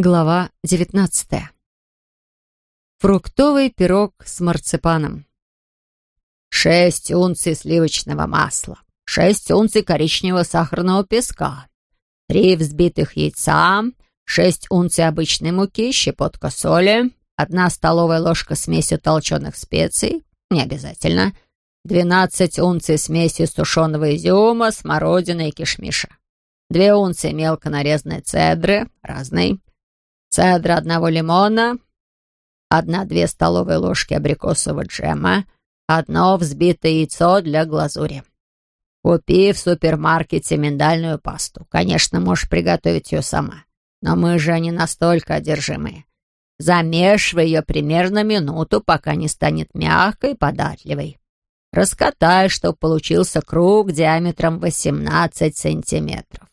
Глава девятнадцатая. Фруктовый пирог с марципаном. Шесть унций сливочного масла, шесть унций коричневого сахарного песка, три взбитых яйца, шесть унций обычной муки, щепотка соли, одна столовая ложка смеси толченых специй, не обязательно, двенадцать унций смеси сушеного изюма, смородины и кишмиша, две унции мелко нарезанной цедры, разной, цедра одного лимона, одна-две столовые ложки абрикосового джема, одно взбитое яйцо для глазури. Купи в супермаркете миндальную пасту. Конечно, можешь приготовить ее сама. Но мы же не настолько одержимые. Замешивай ее примерно минуту, пока не станет мягкой и податливой. Раскатай, чтобы получился круг диаметром 18 сантиметров.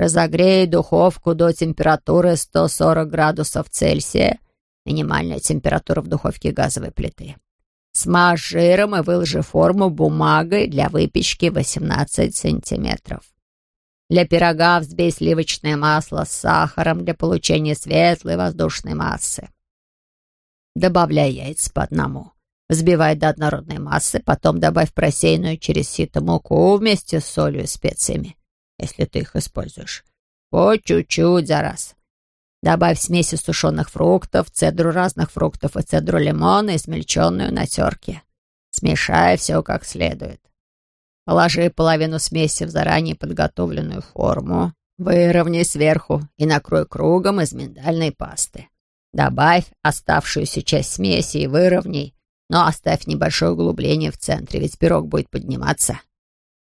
Разогрей духовку до температуры 140 градусов Цельсия, минимальная температура в духовке газовой плиты. Смажь жиром и выложи форму бумагой для выпечки 18 сантиметров. Для пирога взбей сливочное масло с сахаром для получения светлой воздушной массы. Добавляй яйца по одному. Взбивай до однородной массы, потом добавь просеянную через сито муку вместе с солью и специями если ты их используешь. По чуть-чуть за раз. Добавь смеси сушеных фруктов, цедру разных фруктов и цедру лимона, измельченную на терке. Смешай все как следует. Положи половину смеси в заранее подготовленную форму, выровняй сверху и накрой кругом из миндальной пасты. Добавь оставшуюся часть смеси и выровняй, но оставь небольшое углубление в центре, ведь пирог будет подниматься.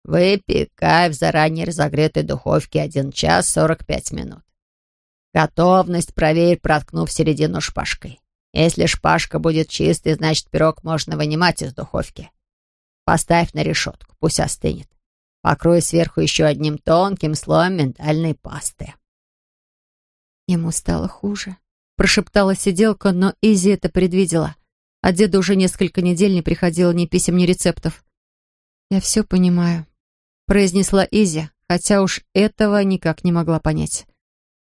Выпекай в заранее разогретой духовке 1 час 45 минут. Готовность проверь, проткнув середину шпажкой. Если шпажка будет чистой, значит, пирог можно вынимать из духовки. Поставь на решетку, пусть остынет. Покрой сверху еще одним тонким слоем миндальной пасты. Ему стало хуже. Прошептала сиделка, но Изи это предвидела. А деду уже несколько недель не приходило ни писем, ни рецептов. Я все понимаю произнесла Изи, хотя уж этого никак не могла понять.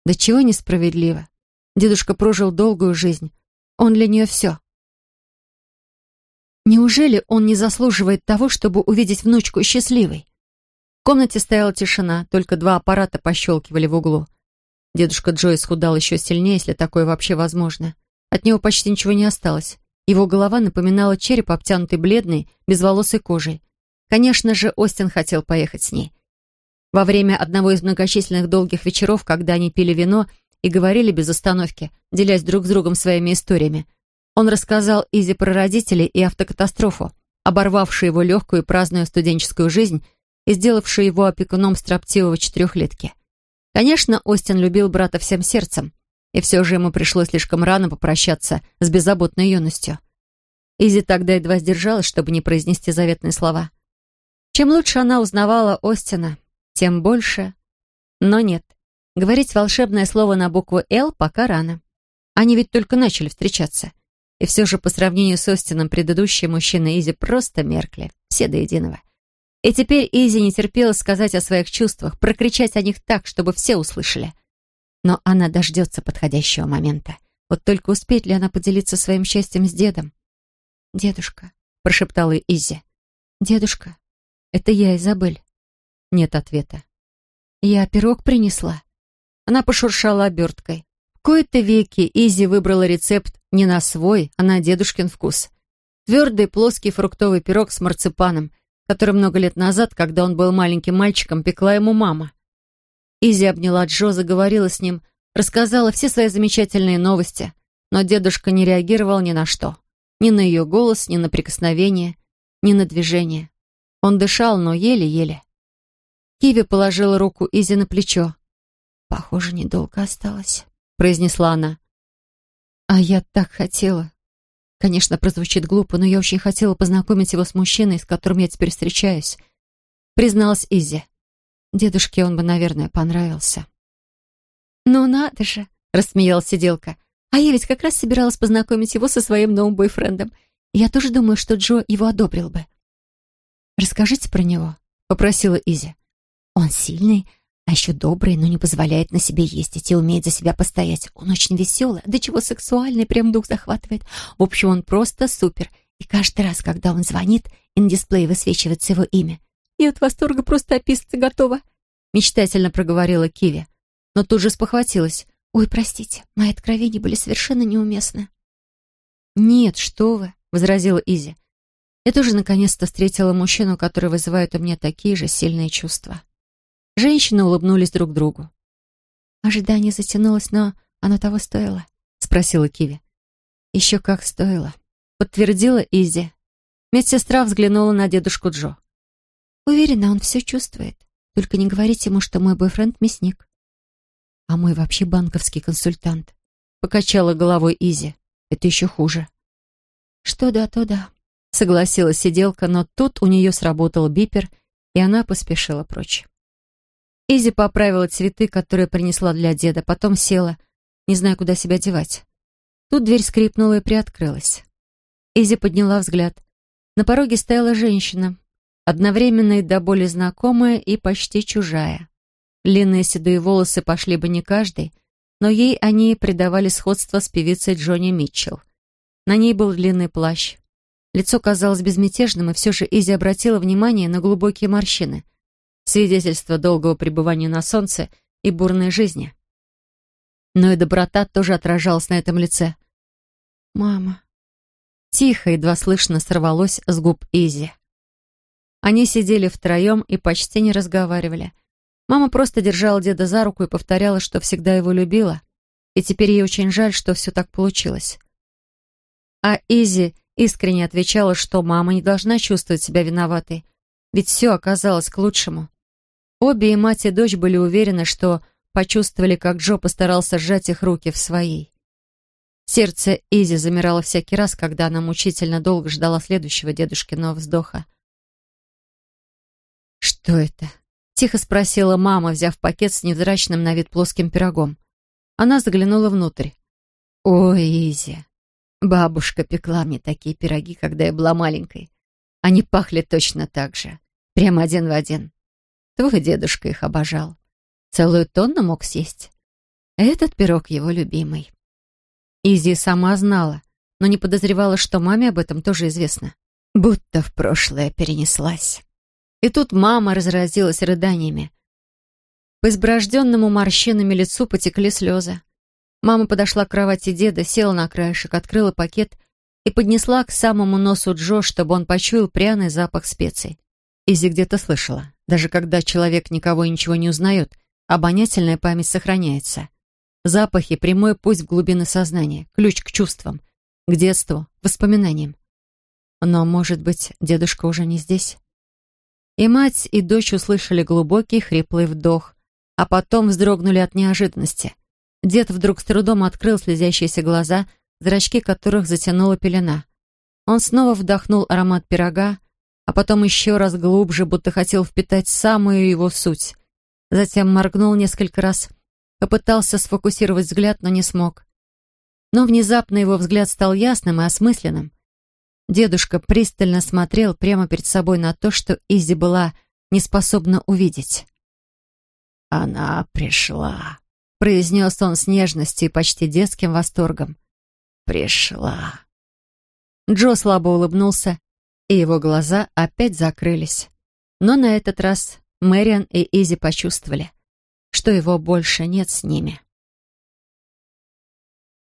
Да чего несправедливо. Дедушка прожил долгую жизнь. Он для нее все. Неужели он не заслуживает того, чтобы увидеть внучку счастливой? В комнате стояла тишина, только два аппарата пощелкивали в углу. Дедушка Джой схудал еще сильнее, если такое вообще возможно. От него почти ничего не осталось. Его голова напоминала череп, обтянутый бледной, безволосой кожей. Конечно же, Остин хотел поехать с ней. Во время одного из многочисленных долгих вечеров, когда они пили вино и говорили без остановки, делясь друг с другом своими историями, он рассказал Изи про родителей и автокатастрофу, оборвавшую его легкую и праздную студенческую жизнь и сделавшую его опекуном строптивого четырехлетки. Конечно, Остин любил брата всем сердцем, и все же ему пришлось слишком рано попрощаться с беззаботной юностью. Изи тогда едва сдержалась, чтобы не произнести заветные слова — чем лучше она узнавала Остина, тем больше. Но нет, говорить волшебное слово на букву «Л» пока рано. Они ведь только начали встречаться. И все же по сравнению с Остином предыдущие мужчины Изи просто меркли, все до единого. И теперь Изи не терпела сказать о своих чувствах, прокричать о них так, чтобы все услышали. Но она дождется подходящего момента. Вот только успеет ли она поделиться своим счастьем с дедом? «Дедушка», — прошептала Изи. «Дедушка, «Это я, Изабель». Нет ответа. «Я пирог принесла». Она пошуршала оберткой. В кои-то веки Изи выбрала рецепт не на свой, а на дедушкин вкус. Твердый плоский фруктовый пирог с марципаном, который много лет назад, когда он был маленьким мальчиком, пекла ему мама. Изи обняла Джо, заговорила с ним, рассказала все свои замечательные новости, но дедушка не реагировал ни на что. Ни на ее голос, ни на прикосновение, ни на движение. Он дышал, но еле-еле. Киви положила руку Изи на плечо. «Похоже, недолго осталось», — произнесла она. «А я так хотела. Конечно, прозвучит глупо, но я очень хотела познакомить его с мужчиной, с которым я теперь встречаюсь», — призналась Изи. Дедушке он бы, наверное, понравился. «Ну надо же!» — рассмеялась сиделка. «А я ведь как раз собиралась познакомить его со своим новым бойфрендом. Я тоже думаю, что Джо его одобрил бы. «Расскажите про него», — попросила Изи. «Он сильный, А еще добрый, но не позволяет на себе ездить и умеет за себя постоять. Он очень веселый, до чего сексуальный, прям дух захватывает. В общем, он просто супер. И каждый раз, когда он звонит, и на дисплее высвечивается его имя, я от восторга просто описаться готова. Мечтательно проговорила Киви, но тут же спохватилась. «Ой, простите, мои откровения были совершенно неуместны». «Нет, что вы», — возразила Изи. «Я тоже наконец-то встретила мужчину, который вызывает у меня такие же сильные чувства». Женщины улыбнулись друг другу. «Ожидание затянулось, но оно того стоило?» — спросила Киви. «Еще как стоило», — подтвердила Изи. Медсестра взглянула на дедушку Джо. «Уверена, он все чувствует. Только не говорите ему, что мой бойфренд — мясник». «А мой вообще банковский консультант», — покачала головой Изи. «Это еще хуже». «Что да, то да», — согласилась сиделка, но тут у нее сработал бипер, и она поспешила прочь. Изи поправила цветы, которые принесла для деда, потом села, не зная, куда себя девать. Тут дверь скрипнула и приоткрылась. Изи подняла взгляд. На пороге стояла женщина, одновременно и до боли знакомая и почти чужая. Длинные седые волосы пошли бы не каждый, но ей они придавали сходство с певицей Джонни Митчелл. На ней был длинный плащ. Лицо казалось безмятежным, и все же Изи обратила внимание на глубокие морщины свидетельство долгого пребывания на солнце и бурной жизни. Но и доброта тоже отражалась на этом лице. «Мама». Тихо, едва слышно сорвалось с губ Изи. Они сидели втроем и почти не разговаривали. Мама просто держала деда за руку и повторяла, что всегда его любила, и теперь ей очень жаль, что все так получилось. А Изи искренне отвечала, что мама не должна чувствовать себя виноватой, ведь все оказалось к лучшему. Обе и мать, и дочь были уверены, что почувствовали, как Джо постарался сжать их руки в своей. Сердце Изи замирало всякий раз, когда она мучительно долго ждала следующего дедушкиного вздоха. «Что это?» — тихо спросила мама, взяв пакет с невзрачным на вид плоским пирогом. Она заглянула внутрь. «Ой, Изи, бабушка пекла мне такие пироги, когда я была маленькой. Они пахли точно так же, прямо один в один. Твой дедушка их обожал. Целую тонну мог съесть. Этот пирог его любимый. Изи сама знала, но не подозревала, что маме об этом тоже известно. Будто в прошлое перенеслась. И тут мама разразилась рыданиями. По изброжденному морщинами лицу потекли слезы. Мама подошла к кровати деда, села на краешек, открыла пакет и поднесла к самому носу Джо, чтобы он почуял пряный запах специй. Изи где-то слышала. Даже когда человек никого и ничего не узнает, обонятельная память сохраняется. Запахи — прямой путь в глубины сознания, ключ к чувствам, к детству, воспоминаниям. Но, может быть, дедушка уже не здесь? И мать, и дочь услышали глубокий хриплый вдох, а потом вздрогнули от неожиданности. Дед вдруг с трудом открыл слезящиеся глаза, зрачки которых затянула пелена. Он снова вдохнул аромат пирога, а потом еще раз глубже, будто хотел впитать самую его суть. Затем моргнул несколько раз, попытался сфокусировать взгляд, но не смог. Но внезапно его взгляд стал ясным и осмысленным. Дедушка пристально смотрел прямо перед собой на то, что Изи была не способна увидеть. «Она пришла», — произнес он с нежностью и почти детским восторгом. «Пришла». Джо слабо улыбнулся и его глаза опять закрылись. Но на этот раз Мэриан и Изи почувствовали, что его больше нет с ними.